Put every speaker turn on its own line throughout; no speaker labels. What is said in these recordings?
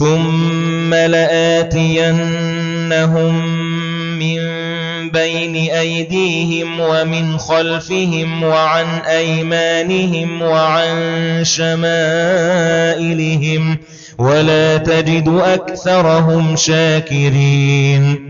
ثم لآتينهم من بين أيديهم ومن خلفهم وعن أيمانهم وعن شمائلهم ولا تجد أكثرهم شاكرين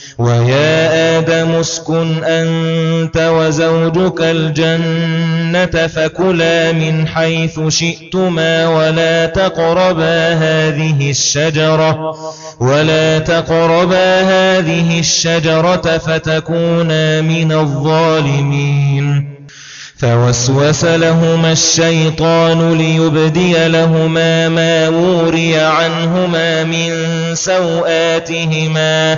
ويا آدم اسكن أنت وزوجك الجنة فكلا من حيث شئتما ولا تقربا هذه الشجرة ولا تقربا هذه الشجرة فتكونا من الظالمين. فوسوس لهما الشيطان ليبدي لهما ما وري عنهما من سوآتهما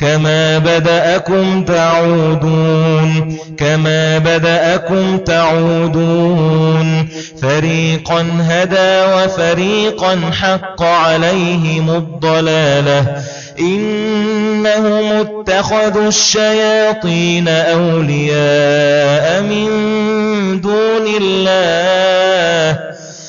كما بدأكم تعودون كما بدأكم تعودون فريقا هدى وفريقا حق عليهم الضلاله إنهم اتخذوا الشياطين أولياء من دون الله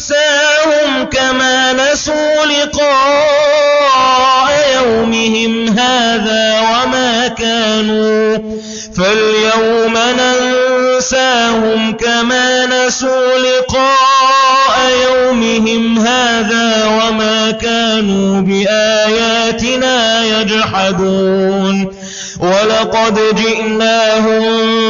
ننساهم كما نسوا لقاء يومهم هذا وما كانوا. فاليوم ننساهم كما نسوا لقاء يومهم هذا وما كانوا بآياتنا يجحدون. ولقد جئناهم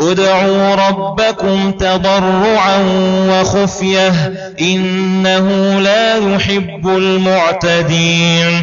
ادعوا ربكم تضرعا وخفية إنه لا يحب المعتدين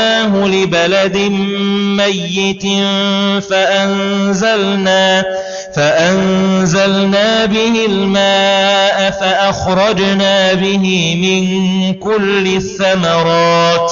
سقناه لبلد ميت فأنزلنا فأنزلنا به الماء فأخرجنا به من كل الثمرات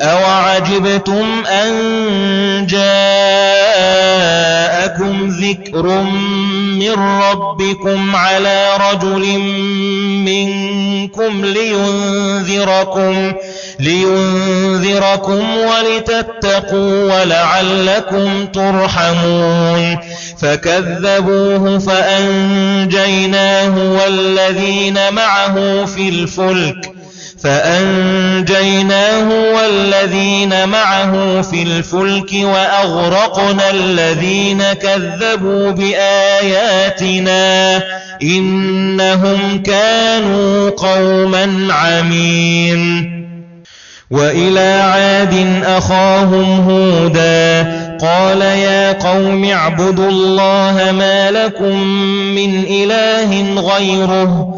أوعجبتم أن جاءكم ذكر من ربكم على رجل منكم لينذركم لينذركم ولتتقوا ولعلكم ترحمون فكذبوه فأنجيناه والذين معه في الفلك فأنجيناه والذين معه في الفلك وأغرقنا الذين كذبوا بآياتنا إنهم كانوا قوما عمين. وإلى عاد أخاهم هودا قال يا قوم اعبدوا الله ما لكم من إله غيره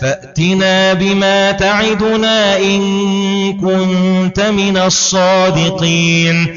فأتنا بما تعدنا إن كنت من الصادقين.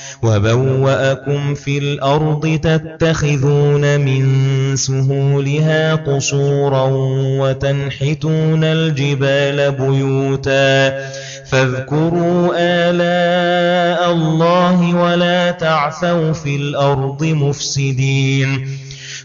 وبوأكم في الأرض تتخذون من سهولها قصورا وتنحتون الجبال بيوتا فاذكروا آلاء الله ولا تعثوا في الأرض مفسدين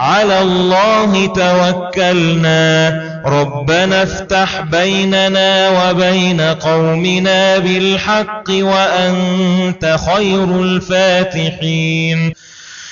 على الله توكلنا. ربنا افتح بيننا وبين قومنا بالحق وأنت خير الفاتحين.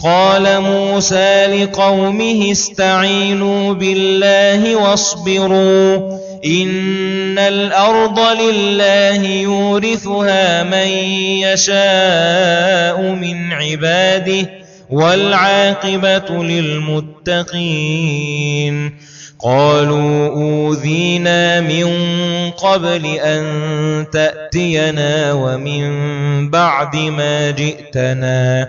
قال موسى لقومه استعينوا بالله واصبروا إن الأرض لله يورثها من يشاء من عباده والعاقبة للمتقين قالوا أوذينا من قبل أن تأتينا ومن بعد ما جئتنا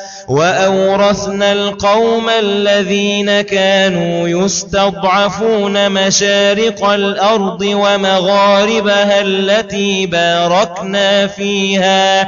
وأورثنا القوم الذين كانوا يستضعفون مشارق الأرض ومغاربها التي باركنا فيها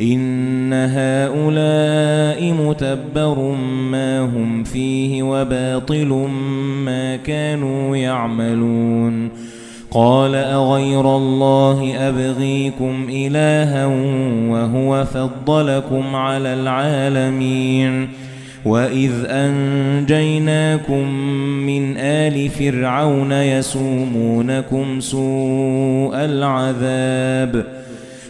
إن هؤلاء متبر ما هم فيه وباطل ما كانوا يعملون. قال أغير الله أبغيكم إلها وهو فضلكم على العالمين. وَإِذْ أَنْجَيْنَاكُمْ مِنْ آلِ فِرْعَوْنَ يَسُومُونَكُمْ سُوءَ الْعَذَابِ.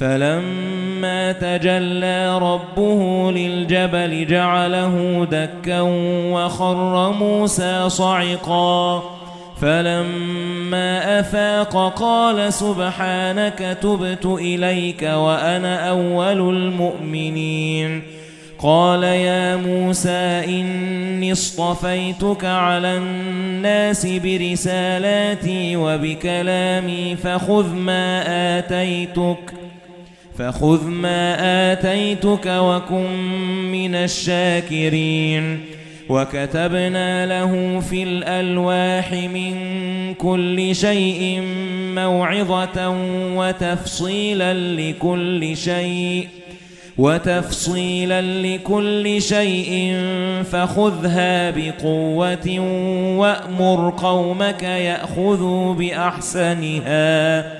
فَلَمَّا تَجَلَّى رَبُّهُ لِلْجَبَلِ جَعَلَهُ دَكًّا وَخَرَّ مُوسَى صَعِقًا. فَلَمَّا أَفَاقَ قَالَ سُبْحَانَكَ تُبْتُ إِلَيْكَ وَأَنَا أَوَّلُ الْمُؤْمِنِينَ. قَالَ يَا مُوسَى إِنِّي اصْطَفَيْتُكَ عَلَى النَّاسِ بِرِسَالَاتِي وَبِكَلَامِي فَخُذْ مَا آتَيْتُكَ. فَخُذْ مَا آتَيْتُكَ وَكُن مِّنَ الشَّاكِرِينَ. وَكَتَبْنَا لَهُ فِي الْأَلْوَاحِ مِن كُلِّ شَيْءٍ مَّوْعِظَةً وَتَفْصِيلًا لِّكُلِّ شَيْءٍ وَتَفْصِيلًا لِكُلِّ شَيْءٍ فَخُذْهَا بِقُوَّةٍ وَأْمُرْ قَوْمَكَ يَأْخُذُوا بِأَحْسَنِهَا.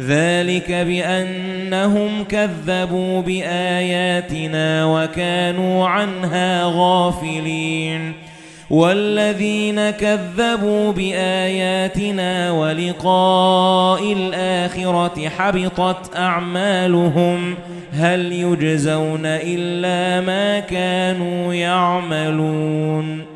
ذَلِكَ بِأَنَّهُمْ كَذَّبُوا بِآيَاتِنَا وَكَانُوا عَنْهَا غَافِلِينَ. وَالَّذِينَ كَذَّبُوا بِآيَاتِنَا وَلِقَاءِ الْآخِرَةِ حَبِطَتْ أَعْمَالُهُمْ هَلْ يُجْزَوْنَ إِلَّا مَا كَانُوا يَعْمَلُونَ.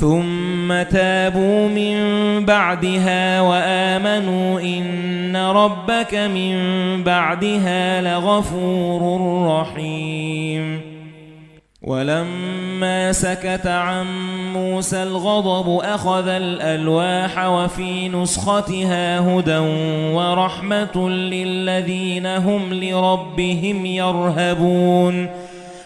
ثُمَّ تَابُوا مِن بَعْدِهَا وَآمَنُوا إِنَّ رَبَّكَ مِن بَعْدِهَا لَغَفُورٌ رَّحِيمٌ. وَلَمَّا سَكَتَ عَن مُوسَى الْغَضَبُ أَخَذَ الْأَلْوَاحَ وَفِي نُسْخَتِهَا هُدًى وَرَحْمَةٌ لِّلَّذِينَ هُمْ لِرَبِّهِمْ يَرْهَبُونَ.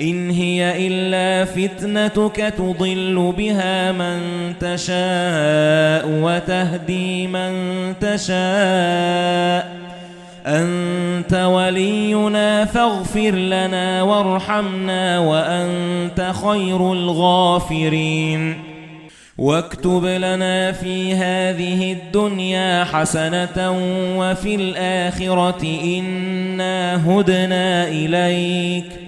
إن هي إلا فتنتك تضل بها من تشاء وتهدي من تشاء. أنت ولينا فاغفر لنا وارحمنا وأنت خير الغافرين. واكتب لنا في هذه الدنيا حسنة وفي الآخرة إنا هدنا إليك.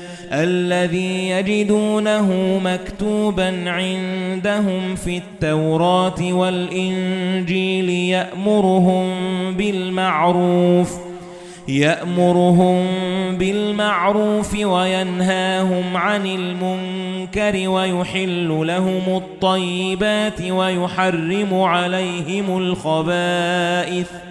الذي يجدونه مكتوبا عندهم في التوراة والإنجيل يأمرهم بالمعروف يأمرهم بالمعروف وينهاهم عن المنكر ويحل لهم الطيبات ويحرم عليهم الخبائث.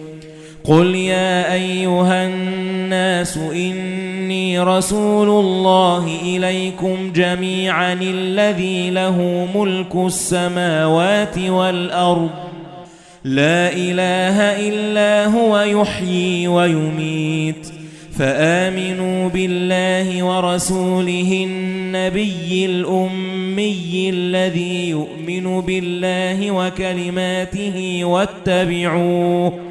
قُلْ يَا أَيُّهَا النَّاسُ إِنِّي رَسُولُ اللَّهِ إِلَيْكُمْ جَمِيعًا الَّذِي لَهُ مُلْكُ السَّمَاوَاتِ وَالْأَرْضِ. لَا إِلَٰهَ إِلَّا هُوَ يُحْيِي وَيُمِيتُ. فآمنوا بالله ورسوله النبي الأمي الذي يؤمن بالله وكلماته واتبعوه.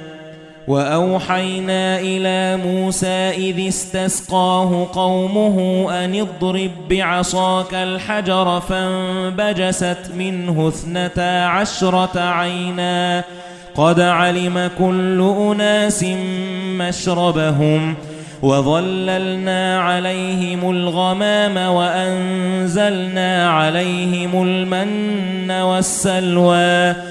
وَأَوْحَيْنَا إِلَى مُوسَى إِذِ اسْتَسْقَاهُ قَوْمُهُ أَنِ اضْرِب بِّعَصَاكَ الْحَجَرَ فَانبَجَسَتْ مِنْهُ اثْنَتَا عَشْرَةَ عَيْنًا. قَدْ عَلِمَ كُلُّ أُنَاسٍ مَّشْرَبَهُمْ وَظَلَّلْنَا عَلَيْهِمُ الْغَمَامَ وَأَنزَلْنَا عَلَيْهِمُ الْمَنَّ وَالسَّلْوَىٰ.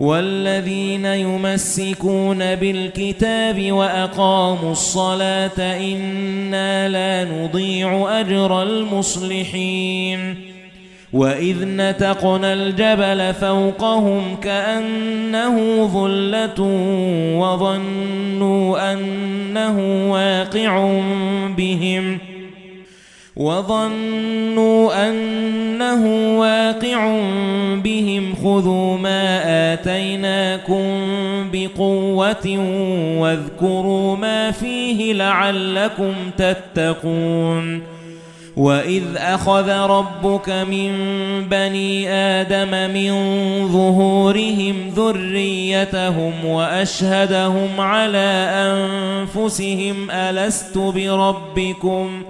وَالَّذِينَ يُمَسِّكُونَ بِالْكِتَابِ وَأَقَامُوا الصَّلَاةَ إِنَّا لَا نُضِيعُ أَجْرَ الْمُصْلِحِينَ. وَإِذْ نَتَقْنَا الْجَبَلَ فَوْقَهُمْ كَأَنَّهُ ظُلَّةٌ وَظَنُّوا أَنَّهُ واقع بِهِمْ. وَظَنُّوا أَنَّهُ وَاقِعٌ بِهِمْ خُذُوا مَا آتَيْنَاكُمْ بِقُوَّةٍ وَاذْكُرُوا مَا فِيهِ لَعَلَّكُمْ تَتَّقُونَ وَإِذْ أَخَذَ رَبُّكَ مِنْ بَنِي آدَمَ مِنْ ظُهُورِهِمْ ذُرِّيَّتَهُمْ وَأَشْهَدَهُمْ عَلَى أَنْفُسِهِمْ أَلَسْتُ بِرَبِّكُمْ ۖ؟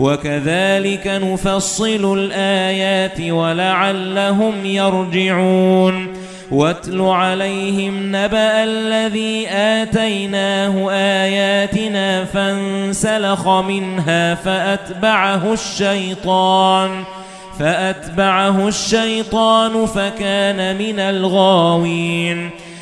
وَكَذَلِكَ نُفَصِّلُ الْآيَاتِ وَلَعَلَّهُمْ يَرْجِعُونَ. وَاتْلُ عَلَيْهِمْ نَبَأَ الَّذِي آتَيْنَاهُ آيَاتِنَا فَانسَلَخَ مِنْهَا فَأَتْبَعَهُ الشَّيْطَانُ فَأَتْبَعَهُ الشَّيْطَانُ فَكَانَ مِنَ الْغَاوِينَ.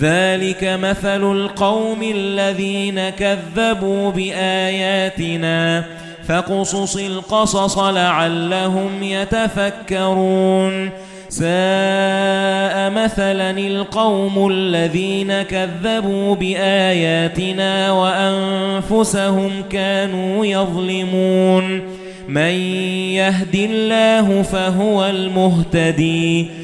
ذَلِكَ مَثَلُ الْقَوْمِ الَّذِينَ كَذَّبُوا بِآيَاتِنَا فَقُصُصِ الْقَصَصَ لَعَلَّهُمْ يَتَفَكَّرُونَ. سَاءَ مَثَلًا الْقَوْمُ الَّذِينَ كَذَّبُوا بِآيَاتِنَا وَأَنفُسَهُمْ كَانُوا يَظْلِمُونَ. مَن يَهْدِ اللَّهُ فَهُوَ الْمُهْتَدِي.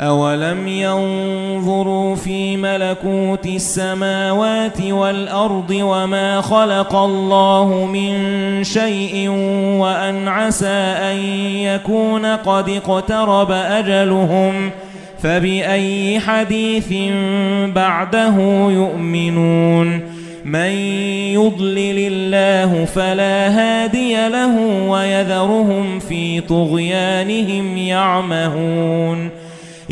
أَوَلَمْ يَنظُرُوا فِي مَلَكُوتِ السَّمَاوَاتِ وَالْأَرْضِ وَمَا خَلَقَ اللَّهُ مِنْ شَيْءٍ وَأَنْ عَسَى أَنْ يَكُونَ قَدِ اقْتَرَبَ أَجَلُهُمْ فَبِأَيِّ حَدِيثٍ بَعْدَهُ يُؤْمِنُونَ مَن يُضْلِلِ اللَّهُ فَلَا هَادِيَ لَهُ وَيَذَرُهُمْ فِي طُغْيَانِهِمْ يَعْمَهُونَ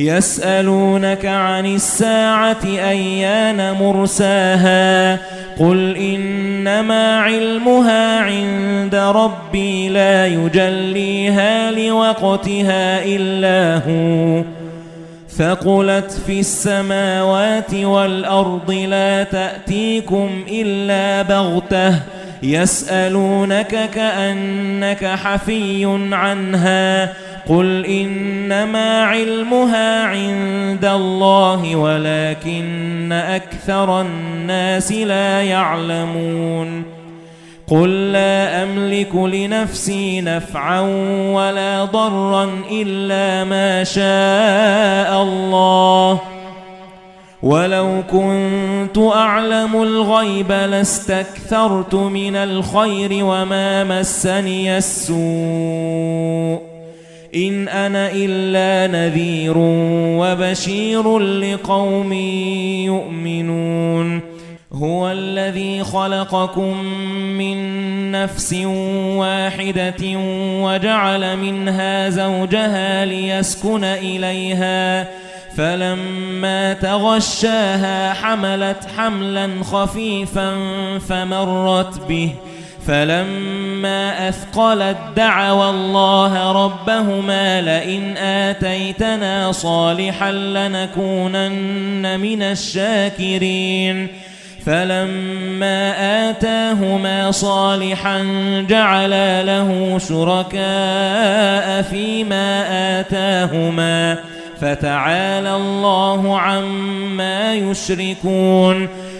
يَسْأَلُونَكَ عَنِ السَّاعَةِ أَيَّانَ مُرْسَاهَا قُلْ إِنَّمَا عِلْمُهَا عِندَ رَبِّي لَا يُجَلِّيهَا لِوَقْتِهَا إِلَّا هُوَ ثَقُلَتْ فِي السَّمَاوَاتِ وَالْأَرْضِ لَا تَأْتِيكُمْ إِلَّا بَغْتَةً يَسْأَلُونَكَ كَأَنَّكَ حَفِيٌّ عَنْهَا قُلْ إِنَّمَا عِلْمُهَا عِندَ اللَّهِ وَلَكِنَّ أَكْثَرَ النَّاسِ لَا يَعْلَمُونَ قُل لَّا أَمْلِكُ لِنَفْسِي نَفْعًا وَلَا ضَرًّا إِلَّا مَا شَاءَ اللَّهُ وَلَوْ كُنتُ أَعْلَمُ الْغَيْبَ لَاسْتَكْثَرْتُ مِنَ الْخَيْرِ وَمَا مَسَّنِيَ السُّوءُ إِنْ أَنَا إِلَّا نَذِيرٌ وَبَشِيرٌ لِقَوْمٍ يُؤْمِنُونَ. هُوَ الَّذِي خَلَقَكُم مِّن نَّفْسٍ وَاحِدَةٍ وَجَعَلَ مِنْهَا زَوْجَهَا لِيَسْكُنَ إِلَيْهَا. فَلَمَّا تَغَشَّاهَا حَمَلَتْ حَمْلًا خَفِيفًا فَمَرَّتْ بِهِ. فَلَمَّا أَثْقَلَت دَّعَوَا اللَّهَ رَبَّهُمَا لَئِنْ آتَيْتَنَا صَالِحًا لَّنَكُونَنَّ مِنَ الشَّاكِرِينَ فَلَمَّا آتَاهُمَا صَالِحًا جَعَلَا لَهُ شُرَكَاءَ فِيمَا آتَاهُمَا فَتَعَالَى اللَّهُ عَمَّا يُشْرِكُونَ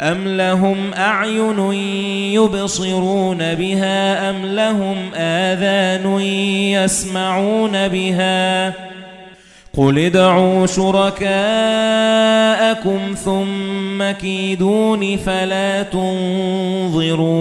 أَمْ لَهُمْ أَعْيُنٌ يُبْصِرُونَ بِهَا أَمْ لَهُمْ آذَانٌ يَسْمَعُونَ بِهَا قُلِ ادْعُوا شُرَكَاءَكُمْ ثُمَّ كِيدُونِ فَلَا تُنظِرُونَ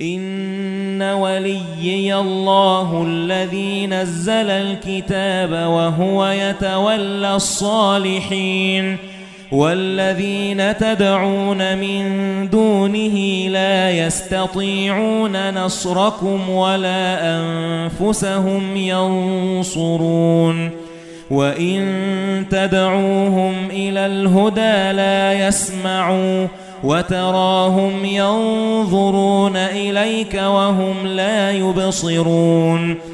إِنَّ وَلِيِّيَ اللَّهُ الَّذِي نَزَّلَ الْكِتَابَ وَهُوَ يَتَوَلَّى الصَّالِحِينَ وَالَّذِينَ تَدْعُونَ مِن دُونِهِ لَا يَسْتَطِيعُونَ نَصْرَكُمْ وَلَا أَنفُسَهُمْ يَنصُرُونَ. وَإِن تَدْعُوهُمْ إِلَى الْهُدَى لَا يَسْمَعُوا وتراهم ينظرون إليك وهم لا يبصرون.